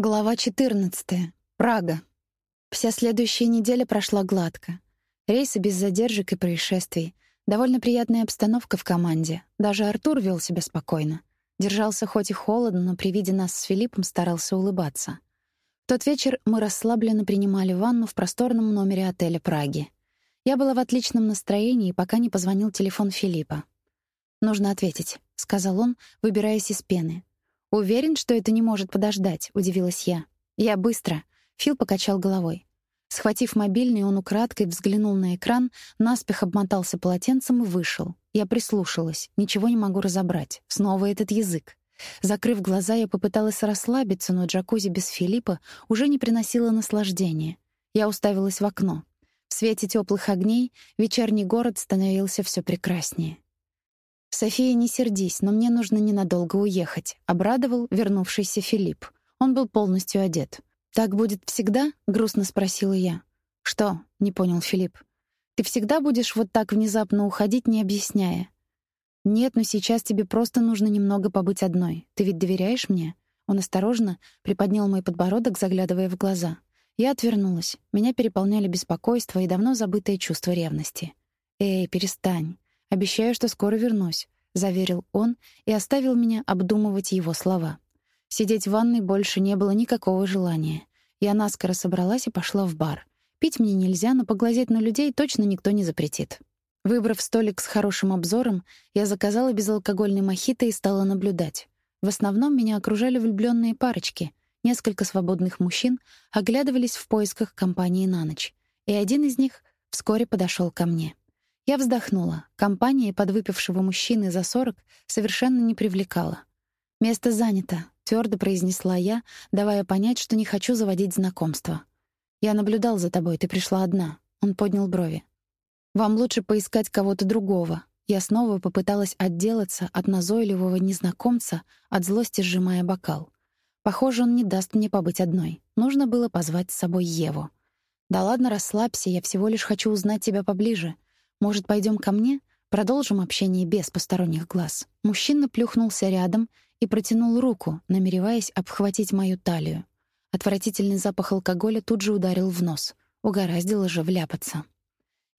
Глава 14. Прага. Вся следующая неделя прошла гладко. Рейсы без задержек и происшествий. Довольно приятная обстановка в команде. Даже Артур вел себя спокойно. Держался хоть и холодно, но при виде нас с Филиппом старался улыбаться. В тот вечер мы расслабленно принимали ванну в просторном номере отеля Праги. Я была в отличном настроении, пока не позвонил телефон Филиппа. «Нужно ответить», — сказал он, выбираясь из пены. «Уверен, что это не может подождать», — удивилась я. «Я быстро». Фил покачал головой. Схватив мобильный, он украдкой взглянул на экран, наспех обмотался полотенцем и вышел. Я прислушалась. Ничего не могу разобрать. Снова этот язык. Закрыв глаза, я попыталась расслабиться, но джакузи без Филиппа уже не приносило наслаждения. Я уставилась в окно. В свете теплых огней вечерний город становился все прекраснее. «София, не сердись, но мне нужно ненадолго уехать», — обрадовал вернувшийся Филипп. Он был полностью одет. «Так будет всегда?» — грустно спросила я. «Что?» — не понял Филипп. «Ты всегда будешь вот так внезапно уходить, не объясняя?» «Нет, но сейчас тебе просто нужно немного побыть одной. Ты ведь доверяешь мне?» Он осторожно приподнял мой подбородок, заглядывая в глаза. Я отвернулась. Меня переполняли беспокойство и давно забытое чувство ревности. «Эй, перестань. Обещаю, что скоро вернусь», — заверил он и оставил меня обдумывать его слова. Сидеть в ванной больше не было никакого желания. Я наскоро собралась и пошла в бар. Пить мне нельзя, но поглазеть на людей точно никто не запретит. Выбрав столик с хорошим обзором, я заказала безалкогольный мохито и стала наблюдать. В основном меня окружали влюбленные парочки. Несколько свободных мужчин оглядывались в поисках компании на ночь, и один из них вскоре подошел ко мне. Я вздохнула. Компания подвыпившего мужчины за сорок совершенно не привлекала. «Место занято», — твердо произнесла я, давая понять, что не хочу заводить знакомства. «Я наблюдал за тобой, ты пришла одна». Он поднял брови. «Вам лучше поискать кого-то другого». Я снова попыталась отделаться от назойливого незнакомца, от злости сжимая бокал. Похоже, он не даст мне побыть одной. Нужно было позвать с собой Еву. «Да ладно, расслабься, я всего лишь хочу узнать тебя поближе», может, пойдем ко мне? Продолжим общение без посторонних глаз. Мужчина плюхнулся рядом и протянул руку, намереваясь обхватить мою талию. Отвратительный запах алкоголя тут же ударил в нос. Угораздило же вляпаться.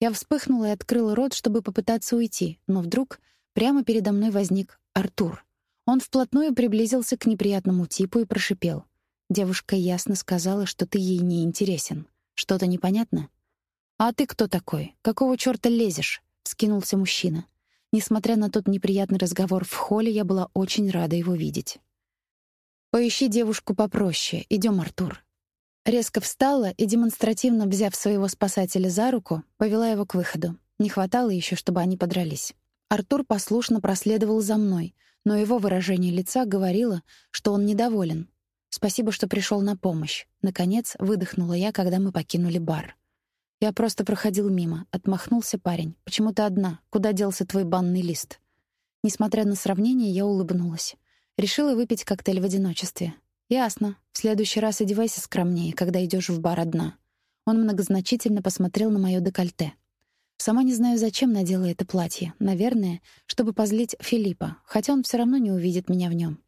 Я вспыхнула и открыла рот, чтобы попытаться уйти, но вдруг прямо передо мной возник Артур. Он вплотную приблизился к неприятному типу и прошипел: "Девушка ясно сказала, что ты ей не интересен. Что-то непонятно?" «А ты кто такой? Какого чёрта лезешь?» — вскинулся мужчина. Несмотря на тот неприятный разговор в холле, я была очень рада его видеть. «Поищи девушку попроще. Идём, Артур». Резко встала и, демонстративно взяв своего спасателя за руку, повела его к выходу. Не хватало ещё, чтобы они подрались. Артур послушно проследовал за мной, но его выражение лица говорило, что он недоволен. «Спасибо, что пришёл на помощь». Наконец выдохнула я, когда мы покинули бар. Я просто проходил мимо, отмахнулся парень. Почему ты одна? Куда делся твой банный лист? Несмотря на сравнение, я улыбнулась. Решила выпить коктейль в одиночестве. Ясно. В следующий раз одевайся скромнее, когда идешь в бар одна. Он многозначительно посмотрел на моё декольте. Сама не знаю, зачем надела это платье. Наверное, чтобы позлить Филиппа, хотя он всё равно не увидит меня в нём.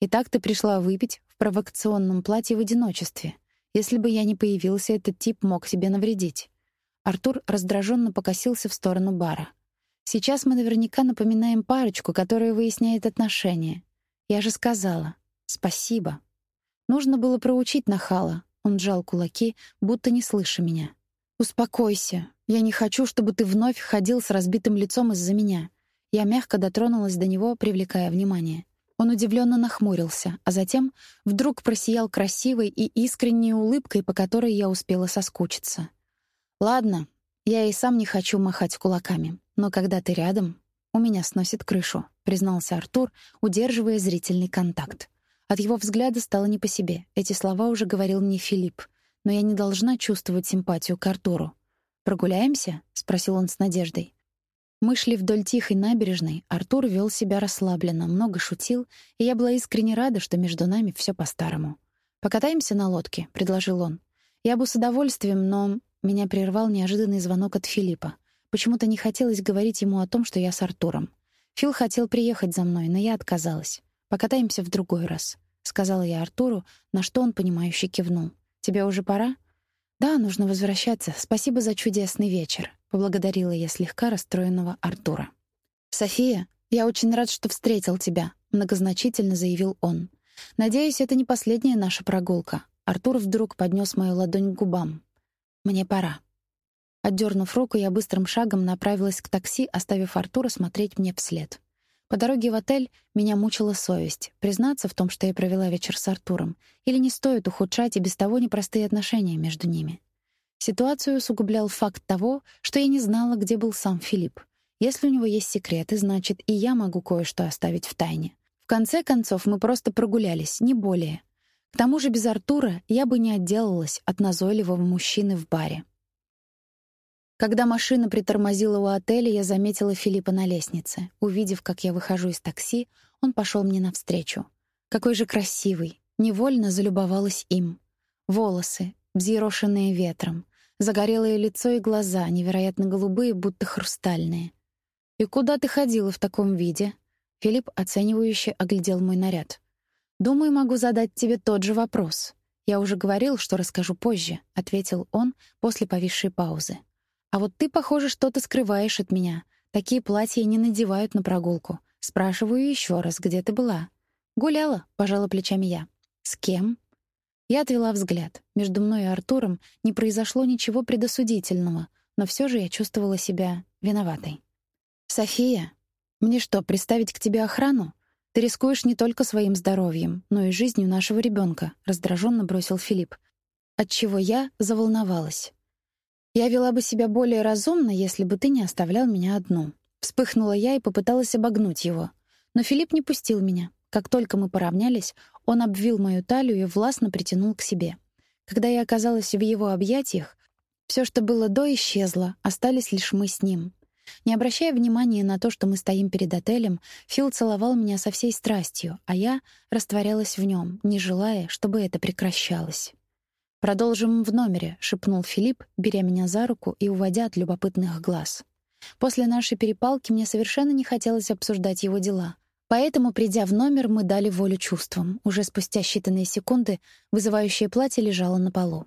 Итак, ты пришла выпить в провокационном платье в одиночестве. Если бы я не появился, этот тип мог себе навредить. Артур раздраженно покосился в сторону бара. Сейчас мы наверняка напоминаем парочку, которая выясняет отношения. Я же сказала: "Спасибо". Нужно было проучить нахала. Он сжал кулаки, будто не слыша меня. Успокойся. Я не хочу, чтобы ты вновь ходил с разбитым лицом из-за меня. Я мягко дотронулась до него, привлекая внимание. Он удивленно нахмурился, а затем вдруг просиял красивой и искренней улыбкой, по которой я успела соскучиться. Ладно, я и сам не хочу махать кулаками, но когда ты рядом, у меня сносит крышу, признался Артур, удерживая зрительный контакт. От его взгляда стало не по себе. Эти слова уже говорил мне Филипп, но я не должна чувствовать симпатию к Артуру. Прогуляемся? спросил он с надеждой. Мы шли вдоль тихой набережной. Артур вел себя расслабленно, много шутил, и я была искренне рада, что между нами все по-старому. Покатаемся на лодке, предложил он. Я бы с удовольствием, но меня прервал неожиданный звонок от Филиппа. Почему-то не хотелось говорить ему о том, что я с Артуром. Фил хотел приехать за мной, но я отказалась. Покатаемся в другой раз. сказала я Артуру, на что он понимающе кивнул. Тебе уже пора? Да, нужно возвращаться. Спасибо за чудесный вечер, поблагодарила я слегка расстроенного Артура. София, я очень рад, что встретил тебя, многозначительно заявил он. Надеюсь, это не последняя наша прогулка. Артур вдруг поднес мою ладонь к губам. Мне пора. Отдернув руку, я быстрым шагом направилась к такси, оставив Артура смотреть мне вслед. По дороге в отель меня мучила совесть, признаться в том, что я провела вечер с Артуром, или не стоит ухудшать и без того непростые отношения между ними. Ситуацию усугублял факт того, что я не знала, где был сам Филипп. Если у него есть секреты, значит, и я могу кое-что оставить в тайне. В конце концов, мы просто прогулялись, не более. К тому же без Артура я бы не отделалась от назойливого мужчины в баре. Когда машина притормозила у отеля, я заметила Филиппа на лестнице. Увидев, как я выхожу из такси, он пошел мне навстречу. Какой же красивый! Невольно залюбовалась им. Волосы, взъерошенные ветром, загорелое лицо и глаза, невероятно голубые, будто хрустальные. «И куда ты ходила в таком виде?» Филипп оценивающе оглядел мой наряд. «Думаю, могу задать тебе тот же вопрос. Я уже говорил, что расскажу позже», — ответил он после повисшей паузы. А вот ты, похоже, что-то скрываешь от меня. Такие платья не надевают на прогулку. Спрашиваю еще раз, где ты была? Гуляла, пожала плечами я. С кем? Я отвела взгляд. Между мной и Артуром не произошло ничего предосудительного, но все же я чувствовала себя виноватой. София, мне что, представить к тебе охрану? Ты рискуешь не только своим здоровьем, но и жизнью нашего ребенка, раздраженно бросил Филипп. Отчего я заволновалась. Я вела бы себя более разумно, если бы ты не оставлял меня одну. Вспыхнула я и попыталась обогнуть его. Но Филипп не пустил меня. Как только мы поравнялись, он обвил мою талию и властно притянул к себе. Когда я оказалась в его объятиях, все, что было до, исчезло, остались лишь мы с ним. Не обращая внимания на то, что мы стоим перед отелем, Фил целовал меня со всей страстью, а я растворялась в нем, не желая, чтобы это прекращалось. «Продолжим в номере», — шепнул Филипп, беря меня за руку и уводя от любопытных глаз. После нашей перепалки мне совершенно не хотелось обсуждать его дела. Поэтому, придя в номер, мы дали волю чувствам. Уже спустя считанные секунды вызывающее платье лежало на полу.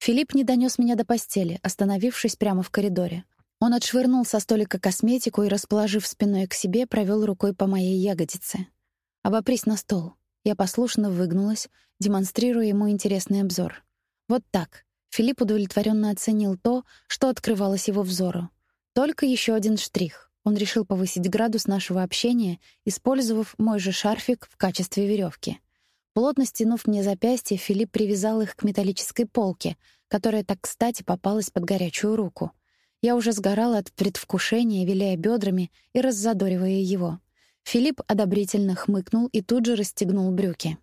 Филипп не донес меня до постели, остановившись прямо в коридоре. Он отшвырнул со столика косметику и, расположив спиной к себе, провел рукой по моей ягодице. «Обопрись на стол». Я послушно выгнулась, демонстрируя ему интересный обзор. Вот так. Филипп удовлетворенно оценил то, что открывалось его взору. Только еще один штрих. Он решил повысить градус нашего общения, использовав мой же шарфик в качестве веревки. Плотно стянув мне запястья, Филипп привязал их к металлической полке, которая так кстати попалась под горячую руку. Я уже сгорала от предвкушения, виляя бедрами и раззадоривая его. Филипп одобрительно хмыкнул и тут же расстегнул брюки.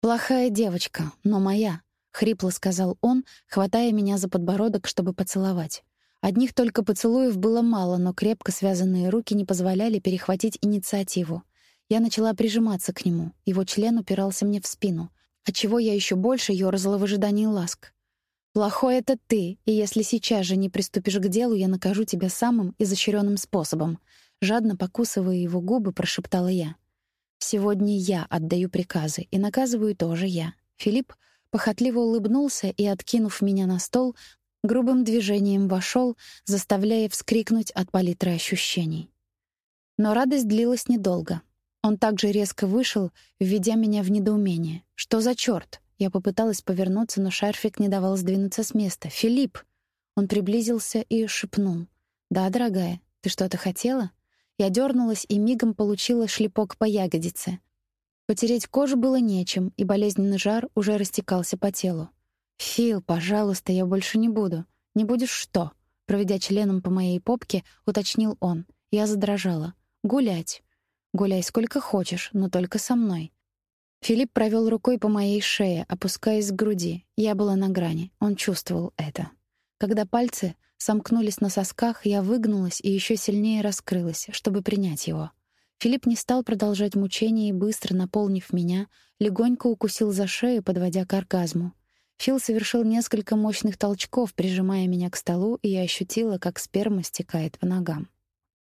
«Плохая девочка, но моя», хрипло сказал он, хватая меня за подбородок, чтобы поцеловать. Одних только поцелуев было мало, но крепко связанные руки не позволяли перехватить инициативу. Я начала прижиматься к нему. Его член упирался мне в спину, отчего я еще больше ёрзала в ожидании ласк. «Плохой это ты, и если сейчас же не приступишь к делу, я накажу тебя самым изощренным способом», жадно покусывая его губы, прошептала я. «Сегодня я отдаю приказы, и наказываю тоже я». Филипп похотливо улыбнулся и, откинув меня на стол, грубым движением вошел, заставляя вскрикнуть от палитры ощущений. Но радость длилась недолго. Он также резко вышел, введя меня в недоумение. «Что за чёрт?» Я попыталась повернуться, но шарфик не давал сдвинуться с места. «Филипп!» Он приблизился и шепнул. «Да, дорогая, ты что-то хотела?» Я дернулась и мигом получила шлепок по ягодице. Потереть кожу было нечем, и болезненный жар уже растекался по телу. «Фил, пожалуйста, я больше не буду». «Не будешь что?» Проведя членом по моей попке, уточнил он. Я задрожала. «Гулять». «Гуляй сколько хочешь, но только со мной». Филипп провел рукой по моей шее, опускаясь к груди. Я была на грани. Он чувствовал это. Когда пальцы сомкнулись на сосках, я выгнулась и еще сильнее раскрылась, чтобы принять его. Филипп не стал продолжать мучение и, быстро наполнив меня, легонько укусил за шею, подводя к оргазму. Фил совершил несколько мощных толчков, прижимая меня к столу, и я ощутила, как сперма стекает по ногам.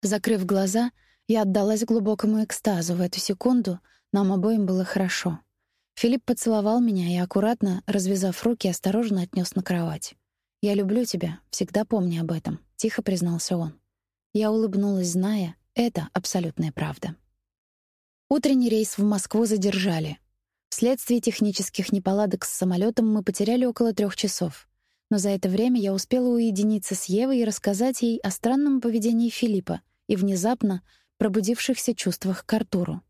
Закрыв глаза, я отдалась глубокому экстазу. В эту секунду нам обоим было хорошо. Филипп поцеловал меня и аккуратно, развязав руки, осторожно отнес на кровать. «Я люблю тебя, всегда помни об этом», — тихо признался он. Я улыбнулась, зная, это абсолютная правда. Утренний рейс в Москву задержали. Вследствие технических неполадок с самолетом мы потеряли около трех часов. Но за это время я успела уединиться с Евой и рассказать ей о странном поведении Филиппа и внезапно пробудившихся чувствах к Артуру.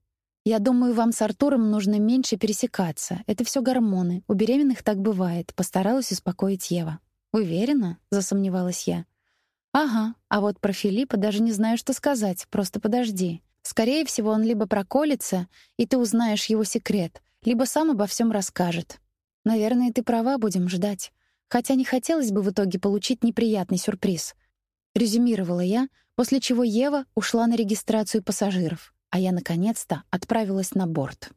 «Я думаю, вам с Артуром нужно меньше пересекаться. Это все гормоны. У беременных так бывает», — постаралась успокоить Ева. «Уверена?» — засомневалась я. «Ага, а вот про Филиппа даже не знаю, что сказать. Просто подожди. Скорее всего, он либо проколется, и ты узнаешь его секрет, либо сам обо всем расскажет. Наверное, ты права, будем ждать. Хотя не хотелось бы в итоге получить неприятный сюрприз. Резюмировала я, после чего Ева ушла на регистрацию пассажиров, а я наконец-то отправилась на борт.